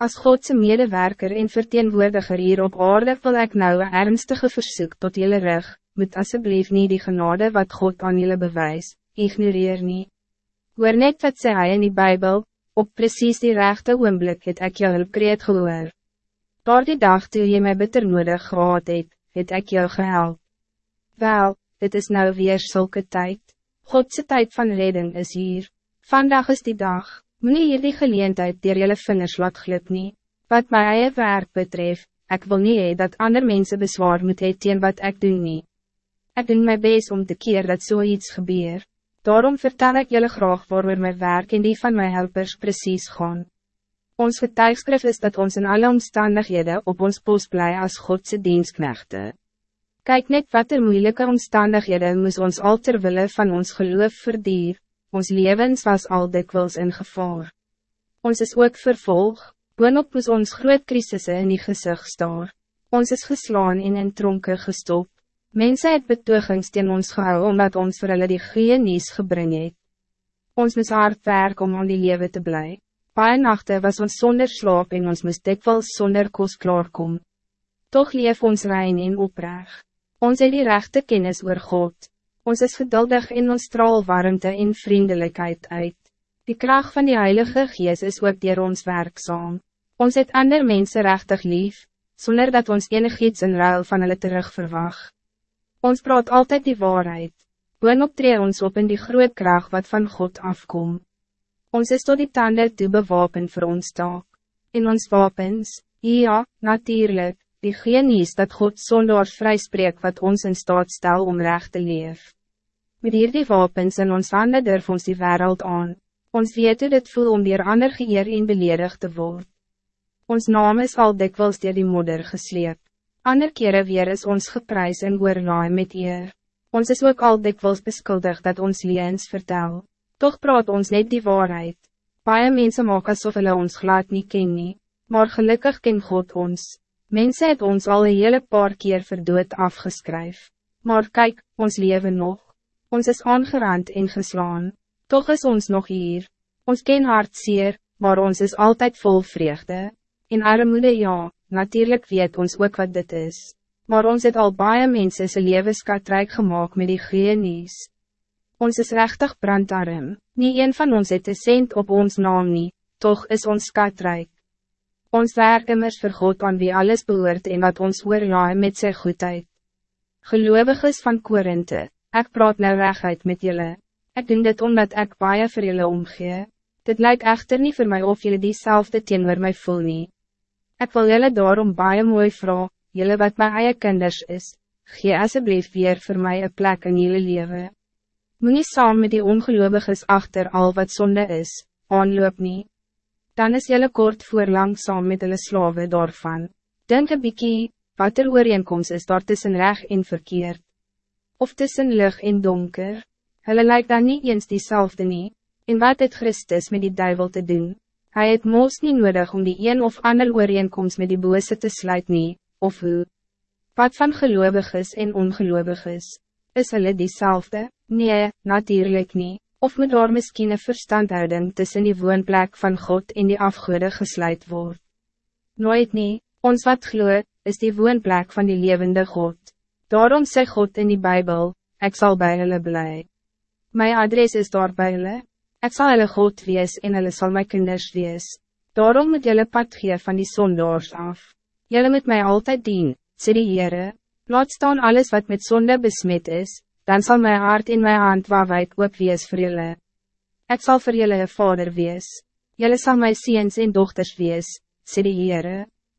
Als Godse medewerker en verteenwoordiger hier op aarde wil ik nou een ernstige verzoek tot jullie rug, moet alsjeblieft niet die genade wat God aan jullie bewijs, ignoreer niet. Hoor net wat sê hy in die Bijbel, op precies die rechte oomblik het ek jou hulpkreet gehoor. Door die dag toe jy my bitter nodig gehad het, het ek jou gehelp. Wel, dit is nou weer zulke tijd. Godse tijd van redding is hier. Vandaag is die dag. Meneer hier die geleentheid dier jylle vingers laat glip nie. Wat my eie werk betref, ek wil nie hee dat ander mensen bezwaar moet hee teen wat ik doen nie. Ek doen my best om te keer dat zoiets so gebeur. Daarom vertel ik jullie graag waarover mijn werk en die van mijn helpers precies gaan. Ons getuigskrif is dat ons in alle omstandigheden op ons post blij als Godse dienstknechte. Kijk net wat er moeilijke omstandigheden moes ons al terwille van ons geloof verdier, Ons levens was al dikwijls in gevaar. Ons is ook vervolg, boonop is ons groot krisisse in die gezicht staar. Ons is geslaan en in tronken gestop. Mensen het betogings teen ons gehou omdat ons vir hulle die goeie nies gebring het. Ons moes hard werk om aan die leven te bly. Paie nachte was ons zonder slaap en ons moest dikwijls zonder kos klaarkom. Toch leef ons rein en opreg. Ons het die rechte kennis oor God. Ons is geduldig in ons straal warmte en vriendelijkheid uit. Die kracht van die Heilige Gees is ook dier ons werkzaam. Ons het ander mensen rechtig lief, zonder dat ons enig iets in ruil van hulle terug verwag. Ons praat altijd die waarheid. Boonop tree ons op in die groot kracht wat van God afkom. Ons is tot die tanden toe bewapen voor ons taak. In ons wapens, ja, natuurlijk, die genies dat God zondaars vrijspreek wat ons in staat stel om recht te leef. Met hier die wapens in ons handen durf ons die wereld aan. Ons weet hoe dit voel om dier ander geëer en beledig te worden. Ons naam is al dikwijls dier die modder gesleep. Ander kere weer is ons geprys en oorlaai met eer. Ons is ook al dikwijls beskuldig dat ons liens vertel. Toch praat ons net die waarheid. Paie mense maak asof hulle ons glad nie ken nie, maar gelukkig ken God ons. Mensen het ons al een hele paar keer verdood afgeskryf. Maar kijk, ons leven nog. Ons is aangerand en geslaan. Toch is ons nog hier. Ons ken hartseer, maar ons is altijd vol vreugde. In armoede ja, natuurlijk weet ons ook wat dit is. Maar ons het al baie mense sy levenskatrijk gemaakt met die goeie nies. Ons is rechtig brandarm. Niet een van ons het een cent op ons naam nie, toch is ons skatrijk. Ons werk immers vir God aan wie alles behoort en wat ons oorlaai met sy goedheid. Gelovig is van Korinthe, ik praat nou reguit met jullie. Ik doen dit omdat ik baie vir jullie omgee. Dit lijkt echter niet voor mij of jullie diezelfde teenoor mij voel nie. Ik wil jullie daarom baie mooi vrouw, jullie wat mijn eie kinders is, gee asseblief weer voor mij een plek in jullie leven. Moet nie saam met die ongeloviges achter al wat zonde is, aanloop nie dan is jelle kort voor langzaam met hulle slawe daarvan. Denk een bykie, wat er ooreenkomst is daar tussen reg en verkeerd. Of tussen lig en donker. Hulle lyk dan niet eens diezelfde nie. En wat het Christus met die duivel te doen? Hij het moos niet nodig om die een of ander ooreenkomst met die bose te sluit nie, of hoe? Wat van gelovig is en ongelovig is? Is hulle diezelfde? Nee, natuurlijk niet. Of moet daar miskien een verstandhouding tussen die woonplek van God en die afgoede gesluit word? Nooit nie, ons wat gloeit, is die woonplek van die levende God. Daarom sê God in die Bijbel, ik zal bij hulle bly. My adres is daar by hulle, ek sal hulle God wees en hulle sal my kinders wees. Daarom moet julle pad gee van die sondaars af. Julle moet mij altijd dien, sê die Heere, laat staan alles wat met zonde besmet is, dan zal mijn hart in mijn hand waarwijd ook wees voor jullie. Ik zal voor jullie een vader wees. Jullie zal mijn ziens en dochters wees, sê die Heere.